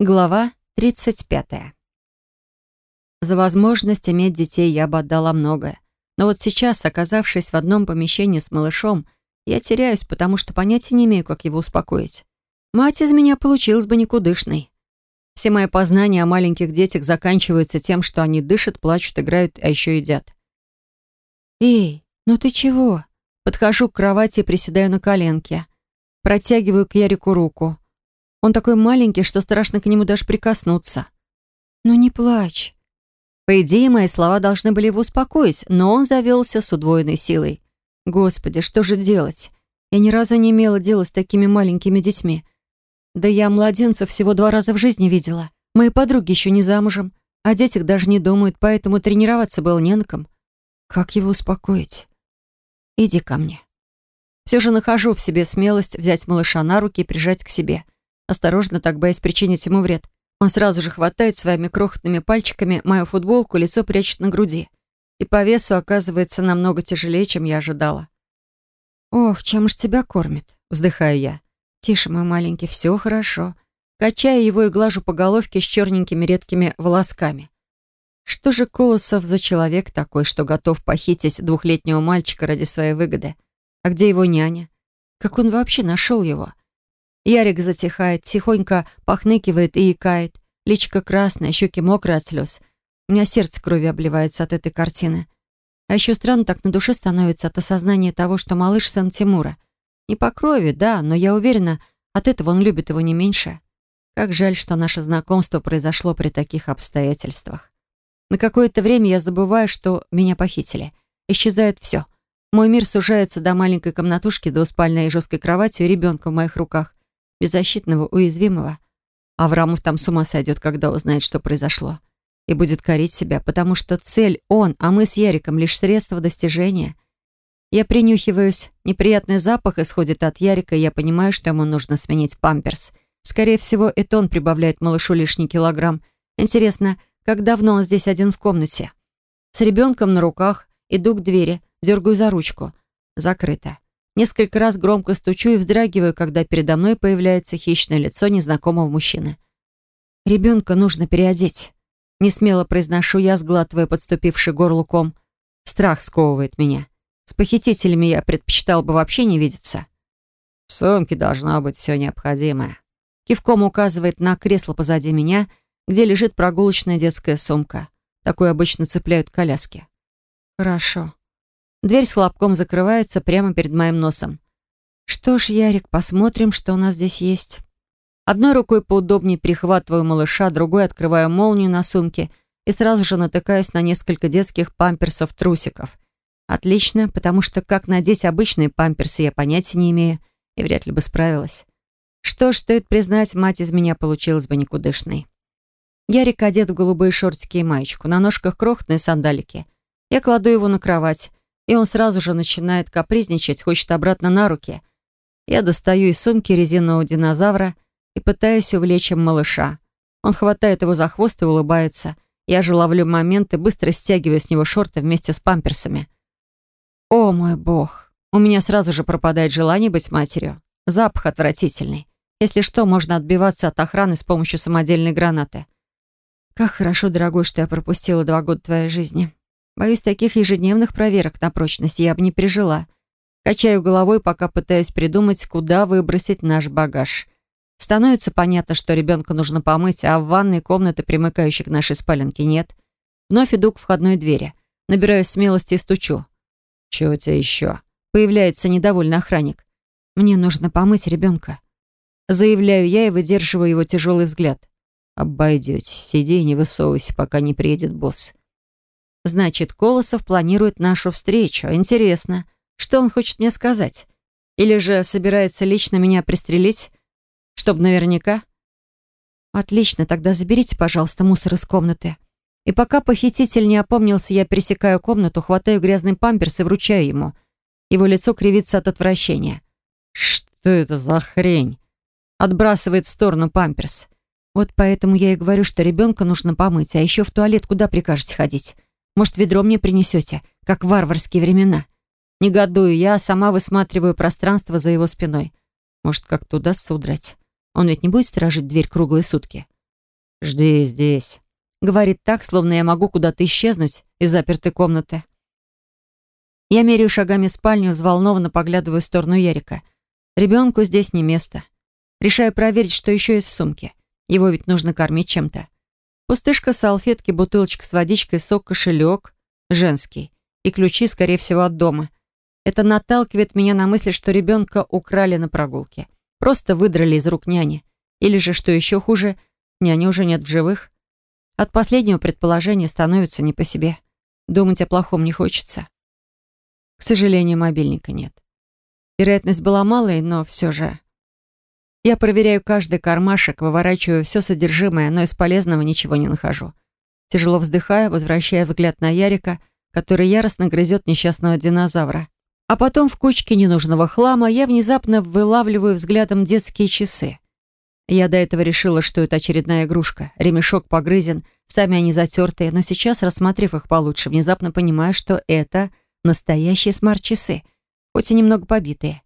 Глава 35. За возможность иметь детей я бы отдала многое. Но вот сейчас, оказавшись в одном помещении с малышом, я теряюсь, потому что понятия не имею, как его успокоить. Мать из меня получилась бы никудышной. Все мои познания о маленьких детях заканчиваются тем, что они дышат, плачут, играют, а еще едят. «Эй, ну ты чего?» Подхожу к кровати и приседаю на коленке. Протягиваю к Ярику руку. Он такой маленький, что страшно к нему даже прикоснуться. «Ну не плачь». По идее, мои слова должны были его успокоить, но он завелся с удвоенной силой. Господи, что же делать? Я ни разу не имела дела с такими маленькими детьми. Да я младенцев всего два раза в жизни видела. Мои подруги еще не замужем, о детях даже не думают, поэтому тренироваться было не на ком. Как его успокоить? Иди ко мне. Все же нахожу в себе смелость взять малыша на руки и прижать к себе. Осторожно, так боясь причинить ему вред. Он сразу же хватает своими крохотными пальчиками мою футболку, лицо прячет на груди. И по весу оказывается намного тяжелее, чем я ожидала. «Ох, чем ж тебя кормит?» — вздыхаю я. «Тише, мой маленький, все хорошо». Качаю его и глажу по головке с черненькими редкими волосками. Что же Колосов за человек такой, что готов похитить двухлетнего мальчика ради своей выгоды? А где его няня? Как он вообще нашел его? Ярик затихает, тихонько похныкивает и икает. Личико красное, щеки мокрые от слез. У меня сердце крови обливается от этой картины. А еще странно так на душе становится от осознания того, что малыш сын Тимура. Не по крови, да, но я уверена, от этого он любит его не меньше. Как жаль, что наше знакомство произошло при таких обстоятельствах. На какое-то время я забываю, что меня похитили. Исчезает все. Мой мир сужается до маленькой комнатушки, до спальной и жесткой кровати и ребенка в моих руках. Беззащитного, уязвимого. Аврамов там с ума сойдет, когда узнает, что произошло. И будет корить себя, потому что цель он, а мы с Яриком лишь средство достижения. Я принюхиваюсь, неприятный запах исходит от Ярика, и я понимаю, что ему нужно сменить памперс. Скорее всего, это он прибавляет малышу лишний килограмм. Интересно, как давно он здесь один в комнате? С ребенком на руках иду к двери, дергаю за ручку. Закрыто. Несколько раз громко стучу и вздрагиваю, когда передо мной появляется хищное лицо незнакомого мужчины. «Ребенка нужно переодеть». Несмело произношу я, сглатывая подступивший горлуком. Страх сковывает меня. С похитителями я предпочитал бы вообще не видеться. В сумке должно быть все необходимое. Кивком указывает на кресло позади меня, где лежит прогулочная детская сумка. Такую обычно цепляют коляски. Хорошо. Дверь с хлопком закрывается прямо перед моим носом. Что ж, Ярик, посмотрим, что у нас здесь есть. Одной рукой поудобнее прихватываю малыша, другой открываю молнию на сумке и сразу же натыкаюсь на несколько детских памперсов-трусиков. Отлично, потому что как надеть обычные памперсы я понятия не имею и вряд ли бы справилась. Что ж, стоит признать, мать из меня получилась бы никудышной. Ярик одет в голубые шортики и маечку, на ножках крохотные сандалики. Я кладу его на кровать, и он сразу же начинает капризничать, хочет обратно на руки. Я достаю из сумки резинового динозавра и пытаюсь увлечь им малыша. Он хватает его за хвост и улыбается. Я же ловлю момент и быстро стягиваю с него шорты вместе с памперсами. О мой бог! У меня сразу же пропадает желание быть матерью. Запах отвратительный. Если что, можно отбиваться от охраны с помощью самодельной гранаты. Как хорошо, дорогой, что я пропустила два года твоей жизни. Боюсь, таких ежедневных проверок на прочность я бы не пережила. Качаю головой, пока пытаюсь придумать, куда выбросить наш багаж. Становится понятно, что ребенка нужно помыть, а в ванной комнаты, примыкающей к нашей спаленке, нет. Вновь иду к входной двери. Набираю смелости и стучу. «Чего у тебя еще?» Появляется недовольный охранник. «Мне нужно помыть ребенка». Заявляю я и выдерживаю его тяжелый взгляд. «Обойдетесь. Сиди и не высовывайся, пока не приедет босс». Значит, Колосов планирует нашу встречу. Интересно, что он хочет мне сказать? Или же собирается лично меня пристрелить? Чтоб наверняка? Отлично, тогда заберите, пожалуйста, мусор из комнаты. И пока похититель не опомнился, я пересекаю комнату, хватаю грязный памперс и вручаю ему. Его лицо кривится от отвращения. «Что это за хрень?» Отбрасывает в сторону памперс. Вот поэтому я и говорю, что ребенка нужно помыть, а еще в туалет куда прикажете ходить? Может, ведро мне принесете, как в варварские времена? Негодую я, сама высматриваю пространство за его спиной. Может, как-то удастся удрать. Он ведь не будет сторожить дверь круглые сутки. «Жди здесь», — говорит так, словно я могу куда-то исчезнуть из запертой комнаты. Я меряю шагами спальню, взволнованно поглядываю в сторону Ярика. Ребенку здесь не место. Решаю проверить, что еще есть в сумке. Его ведь нужно кормить чем-то. Пустышка, салфетки, бутылочка с водичкой, сок, кошелек. Женский. И ключи, скорее всего, от дома. Это наталкивает меня на мысль, что ребенка украли на прогулке. Просто выдрали из рук няни. Или же, что еще хуже, няни уже нет в живых. От последнего предположения становится не по себе. Думать о плохом не хочется. К сожалению, мобильника нет. Вероятность была малой, но все же. Я проверяю каждый кармашек, выворачиваю все содержимое, но из полезного ничего не нахожу. Тяжело вздыхая, возвращая взгляд на Ярика, который яростно грызет несчастного динозавра. А потом в кучке ненужного хлама я внезапно вылавливаю взглядом детские часы. Я до этого решила, что это очередная игрушка. Ремешок погрызен, сами они затертые, но сейчас, рассмотрев их получше, внезапно понимаю, что это Настоящие смарт-часы, хоть и немного побитые.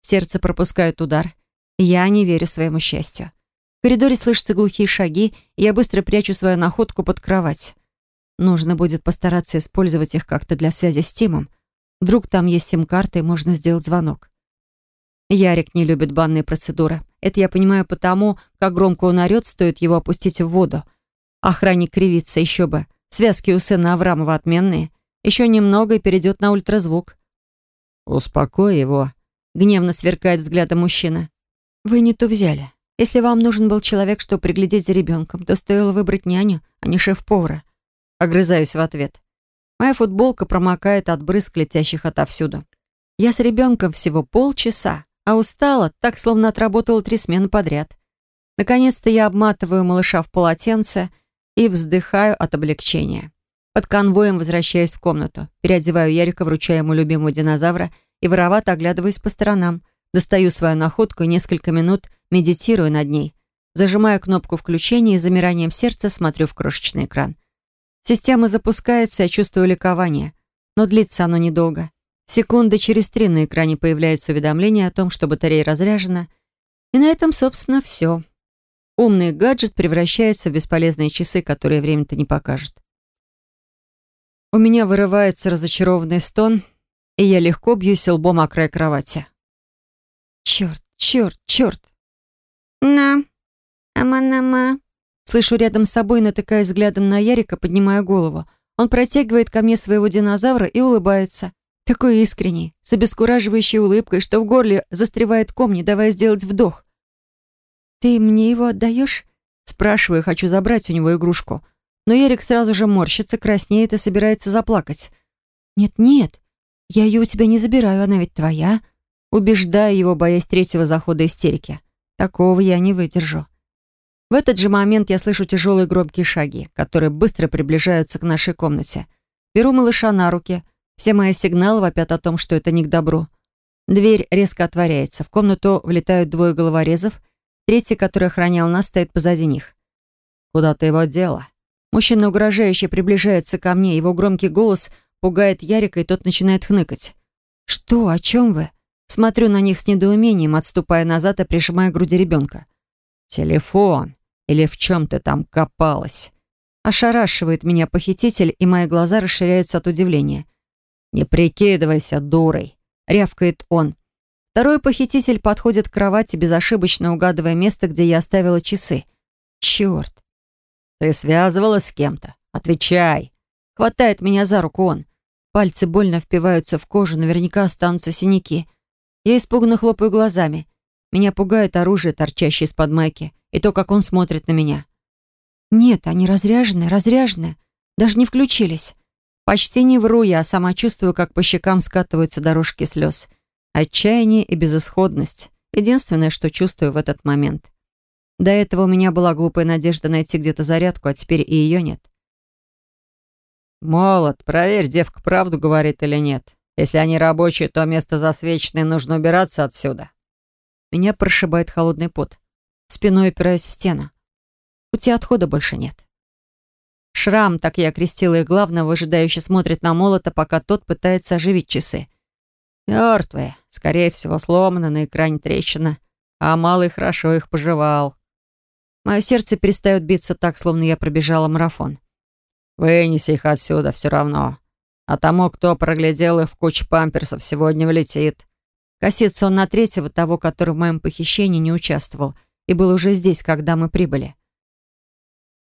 Сердце пропускает удар. Я не верю своему счастью. В коридоре слышатся глухие шаги, и я быстро прячу свою находку под кровать. Нужно будет постараться использовать их как-то для связи с Тимом. Вдруг там есть сим-карта, и можно сделать звонок. Ярик не любит банные процедуры. Это я понимаю потому, как громко он орёт, стоит его опустить в воду. Охранник кривится, еще бы. Связки у сына Аврамова отменные. Еще немного и перейдет на ультразвук. «Успокой его», — гневно сверкает взглядом мужчина. «Вы не то взяли. Если вам нужен был человек, чтобы приглядеть за ребенком, то стоило выбрать няню, а не шеф-повара». Огрызаюсь в ответ. Моя футболка промокает от брызг, летящих отовсюду. Я с ребенком всего полчаса, а устала, так словно отработала три смены подряд. Наконец-то я обматываю малыша в полотенце и вздыхаю от облегчения. Под конвоем возвращаюсь в комнату, переодеваю Ярика, вручаю ему любимого динозавра и воровато оглядываюсь по сторонам. Достаю свою находку и несколько минут медитирую над ней. Зажимаю кнопку включения и замиранием сердца смотрю в крошечный экран. Система запускается, я чувствую ликование. Но длится оно недолго. Секунды через три на экране появляется уведомление о том, что батарея разряжена. И на этом, собственно, все. Умный гаджет превращается в бесполезные часы, которые время-то не покажет. У меня вырывается разочарованный стон, и я легко бьюсь лбом о край кровати. Черт, черт, черт. На, ама-нама. Слышу рядом с собой, натыкаясь взглядом на Ярика, поднимая голову. Он протягивает ко мне своего динозавра и улыбается. Такой искренний, с обескураживающей улыбкой, что в горле застревает ком, не давая сделать вдох. «Ты мне его отдаешь?» Спрашиваю, хочу забрать у него игрушку. Но Эрик сразу же морщится, краснеет и собирается заплакать. «Нет-нет, я ее у тебя не забираю, она ведь твоя». Убеждаю его, боясь третьего захода истерики. Такого я не выдержу. В этот же момент я слышу тяжелые громкие шаги, которые быстро приближаются к нашей комнате. Беру малыша на руки. Все мои сигналы вопят о том, что это не к добру. Дверь резко отворяется. В комнату влетают двое головорезов. Третий, который охранял нас, стоит позади них. «Куда ты его дела?» Мужчина угрожающе приближается ко мне, его громкий голос пугает Ярика, и тот начинает хныкать. «Что? О чем вы?» Смотрю на них с недоумением, отступая назад и прижимая к груди ребенка. «Телефон! Или в чем ты там копалась?» Ошарашивает меня похититель, и мои глаза расширяются от удивления. «Не прикидывайся дурой!» — рявкает он. Второй похититель подходит к кровати, безошибочно угадывая место, где я оставила часы. Черт! «Ты связывалась с кем-то? Отвечай!» Хватает меня за руку он. Пальцы больно впиваются в кожу, наверняка останутся синяки. Я испуганно хлопаю глазами. Меня пугает оружие, торчащее из-под майки, и то, как он смотрит на меня. Нет, они разряжены, разряжены. Даже не включились. Почти не вру я, а сама чувствую, как по щекам скатываются дорожки слез. Отчаяние и безысходность. Единственное, что чувствую в этот момент. До этого у меня была глупая надежда найти где-то зарядку, а теперь и ее нет. «Молот, проверь, девка правду говорит или нет. Если они рабочие, то место засвеченное, нужно убираться отсюда». Меня прошибает холодный пот. Спиной опираюсь в стену. Пути отхода больше нет. Шрам, так я окрестила их главного, выжидающе смотрит на молота, пока тот пытается оживить часы. Мертвые, скорее всего, сломаны, на экране трещина, а малый хорошо их пожевал. Мое сердце перестает биться так, словно я пробежала марафон. «Вынеси их отсюда все равно. А тому, кто проглядел их в куче памперсов, сегодня влетит». Косится он на третьего, того, который в моем похищении не участвовал и был уже здесь, когда мы прибыли.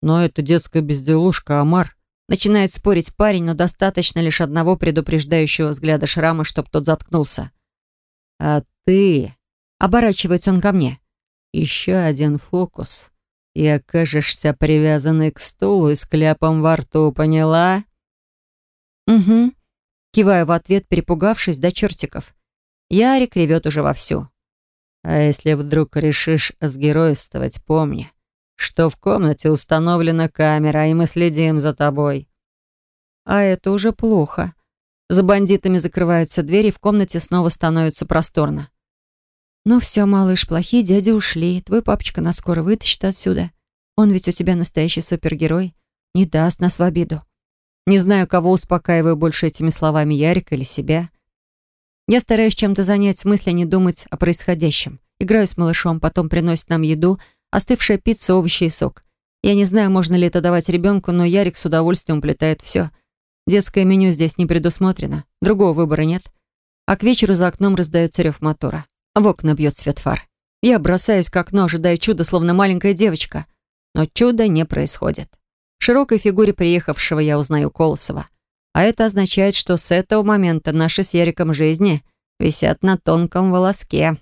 «Но это детская безделушка, Амар», Начинает спорить парень, но достаточно лишь одного предупреждающего взгляда шрама, чтобы тот заткнулся. «А ты...» Оборачивается он ко мне. «Еще один фокус, и окажешься привязанной к стулу и с кляпом во рту, поняла?» «Угу». Киваю в ответ, перепугавшись до чертиков. Ярик ревет уже вовсю. «А если вдруг решишь сгеройствовать, помни, что в комнате установлена камера, и мы следим за тобой». А это уже плохо. За бандитами закрывается дверь, и в комнате снова становится просторно. «Ну все, малыш, плохие дяди ушли. Твой папочка нас скоро вытащит отсюда. Он ведь у тебя настоящий супергерой. Не даст нас в обиду». Не знаю, кого успокаиваю больше этими словами, Ярика или себя. Я стараюсь чем-то занять мысли, не думать о происходящем. Играю с малышом, потом приносит нам еду — остывшая пицца, овощи и сок. Я не знаю, можно ли это давать ребенку, но Ярик с удовольствием уплетает все. Детское меню здесь не предусмотрено, другого выбора нет. А к вечеру за окном раздается рев мотора. В окна бьет свет фар. Я бросаюсь к окну, ожидая чуда, словно маленькая девочка. Но чуда не происходит. Широкой фигуре приехавшего я узнаю Колосова. А это означает, что с этого момента наши с Яриком жизни висят на тонком волоске.